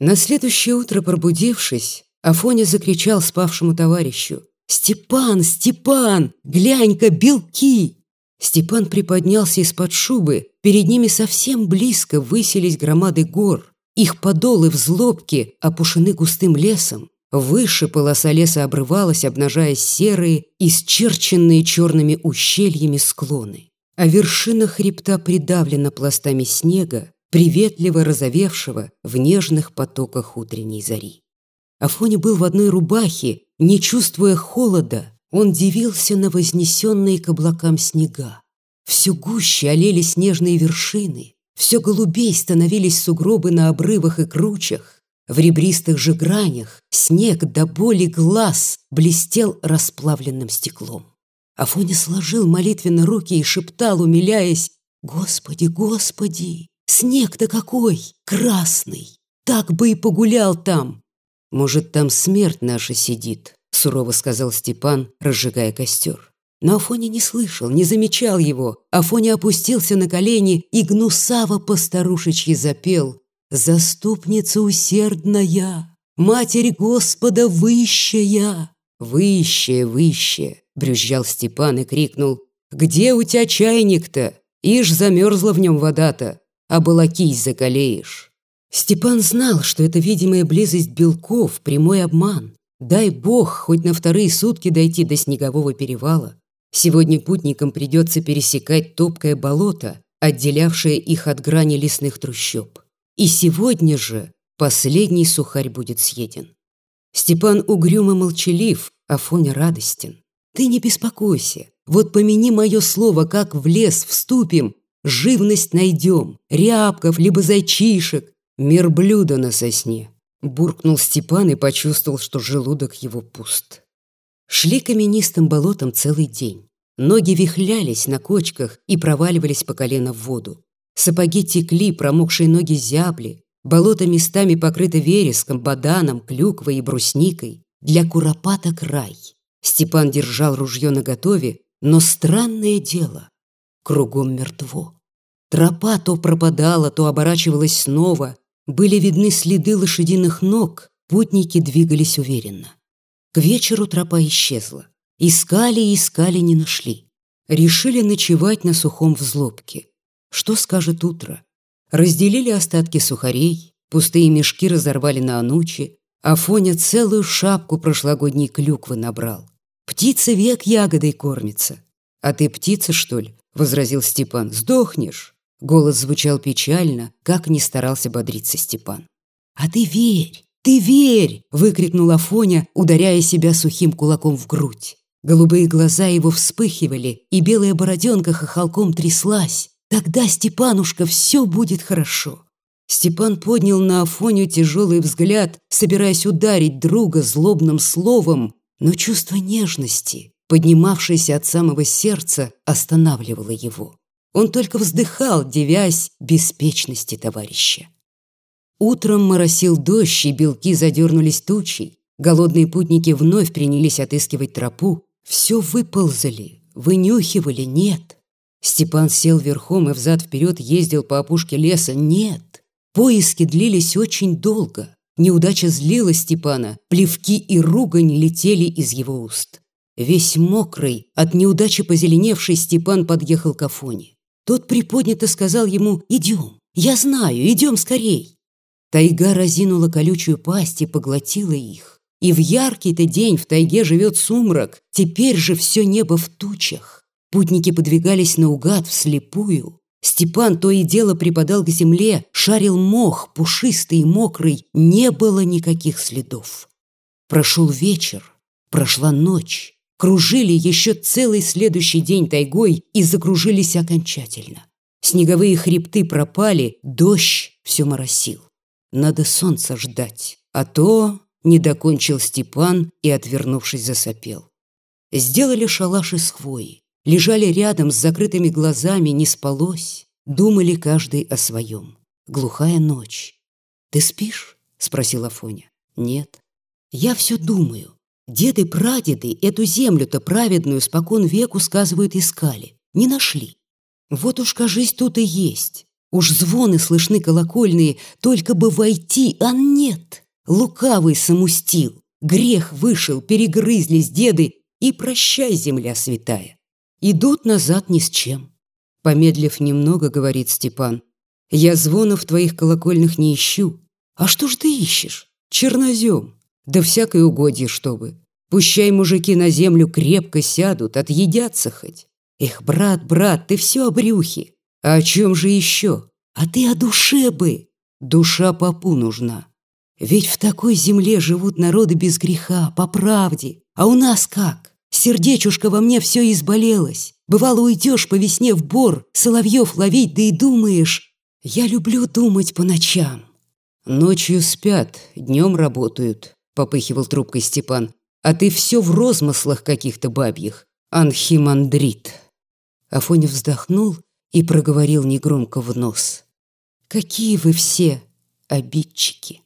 На следующее утро, пробудившись, Афоня закричал спавшему товарищу. «Степан, Степан, глянь-ка, белки!» Степан приподнялся из-под шубы, перед ними совсем близко высились громады гор. Их подолы в злобке опушены густым лесом. Выше полоса леса обрывалась, обнажая серые, исчерченные черными ущельями склоны. А вершина хребта придавлена пластами снега, приветливо разовевшего в нежных потоках утренней зари. Афоня был в одной рубахе, не чувствуя холода, он дивился на вознесенные к облакам снега. Все гуще олели снежные вершины, все голубей становились сугробы на обрывах и кручах. В ребристых же гранях снег до боли глаз блестел расплавленным стеклом. Афоня сложил молитвенно руки и шептал, умиляясь, «Господи, Господи, снег-то какой, красный! Так бы и погулял там!» «Может, там смерть наша сидит», — сурово сказал Степан, разжигая костер. Но Афоня не слышал, не замечал его. Афоня опустился на колени и гнусаво постарушечьи запел. «Заступница усердная, Матерь Господа высшая!» «Высшая, высшая!» — брюзжал Степан и крикнул. «Где у тебя чайник-то? Ишь замерзла в нем вода-то, а балакись закалеешь!» Степан знал, что эта видимая близость белков – прямой обман. Дай бог хоть на вторые сутки дойти до снегового перевала. Сегодня путникам придется пересекать топкое болото, отделявшее их от грани лесных трущоб. И сегодня же последний сухарь будет съеден. Степан угрюмо молчалив, а Фоня радостен. Ты не беспокойся, вот помяни мое слово, как в лес вступим, живность найдем, рябков, либо зайчишек, мир блюда на сосне. Буркнул Степан и почувствовал, что желудок его пуст. Шли каменистым болотом целый день. Ноги вихлялись на кочках и проваливались по колено в воду. Сапоги текли, промокшие ноги зябли. Болото местами покрыто вереском, баданом, клюквой и брусникой. Для куропаток рай. Степан держал ружье наготове, но странное дело. Кругом мертво. Тропа то пропадала, то оборачивалась снова. Были видны следы лошадиных ног, путники двигались уверенно. К вечеру тропа исчезла. Искали и искали, не нашли. Решили ночевать на сухом взлобке. Что скажет утро? Разделили остатки сухарей, пустые мешки разорвали на анучи, а Фоня целую шапку прошлогодней клюквы набрал. Птица век ягодой кормится. А ты птица, что ли? Возразил Степан. Сдохнешь. Голос звучал печально, как ни старался бодриться Степан. А ты верь, ты верь! Выкрикнула Афоня, ударяя себя сухим кулаком в грудь. Голубые глаза его вспыхивали, и белая бороденка хохолком тряслась. Тогда, Степанушка, все будет хорошо. Степан поднял на Афоню тяжелый взгляд, собираясь ударить друга злобным словом, но чувство нежности, поднимавшееся от самого сердца, останавливало его. Он только вздыхал, девясь беспечности товарища. Утром моросил дождь, и белки задернулись тучей. Голодные путники вновь принялись отыскивать тропу. Все выползали, вынюхивали, нет. Степан сел верхом и взад-вперед ездил по опушке леса. Нет. Поиски длились очень долго. Неудача злила Степана, плевки и ругань летели из его уст. Весь мокрый, от неудачи позеленевший, Степан подъехал к Афоне. Тот приподнято сказал ему «Идем, я знаю, идем скорей». Тайга разинула колючую пасть и поглотила их. И в яркий-то день в тайге живет сумрак, теперь же все небо в тучах. Путники подвигались наугад, вслепую. Степан то и дело припадал к земле, шарил мох, пушистый и мокрый, не было никаких следов. Прошел вечер, прошла ночь, кружили еще целый следующий день тайгой и закружились окончательно. Снеговые хребты пропали, дождь все моросил. Надо солнца ждать, а то не докончил Степан и, отвернувшись, засопел. Сделали шалаш из хвои, лежали рядом с закрытыми глазами, не спалось, думали каждый о своем. Глухая ночь. «Ты спишь?» — спросил Афоня. «Нет». «Я все думаю. Деды-прадеды эту землю-то праведную спокон веку, сказывают, искали. Не нашли. Вот уж, кажись, тут и есть. Уж звоны слышны колокольные, только бы войти, а нет. Лукавый самустил, грех вышел, перегрызлись деды, и прощай, земля святая. Идут назад ни с чем. Помедлив немного, говорит Степан, я звонов твоих колокольных не ищу. А что ж ты ищешь? Чернозем. Да всякой угодье, чтобы. Пущай мужики на землю крепко сядут, отъедятся хоть. Эх, брат, брат, ты все о брюхе. А о чем же еще? А ты о душе бы. Душа попу нужна. Ведь в такой земле живут народы без греха, по правде. А у нас как? Сердечушка во мне все изболелось. Бывало, уйдешь по весне в бор, соловьев ловить, да и думаешь, я люблю думать по ночам. Ночью спят, днем работают, попыхивал трубкой Степан. А ты все в розмыслах каких-то бабьих. Анхимандрит. Афоня вздохнул и проговорил негромко в нос. Какие вы все обидчики!